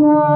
Namah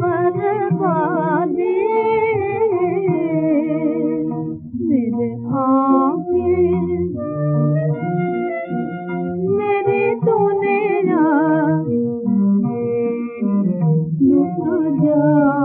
बरबा देरे आम मेरे तूं राम ज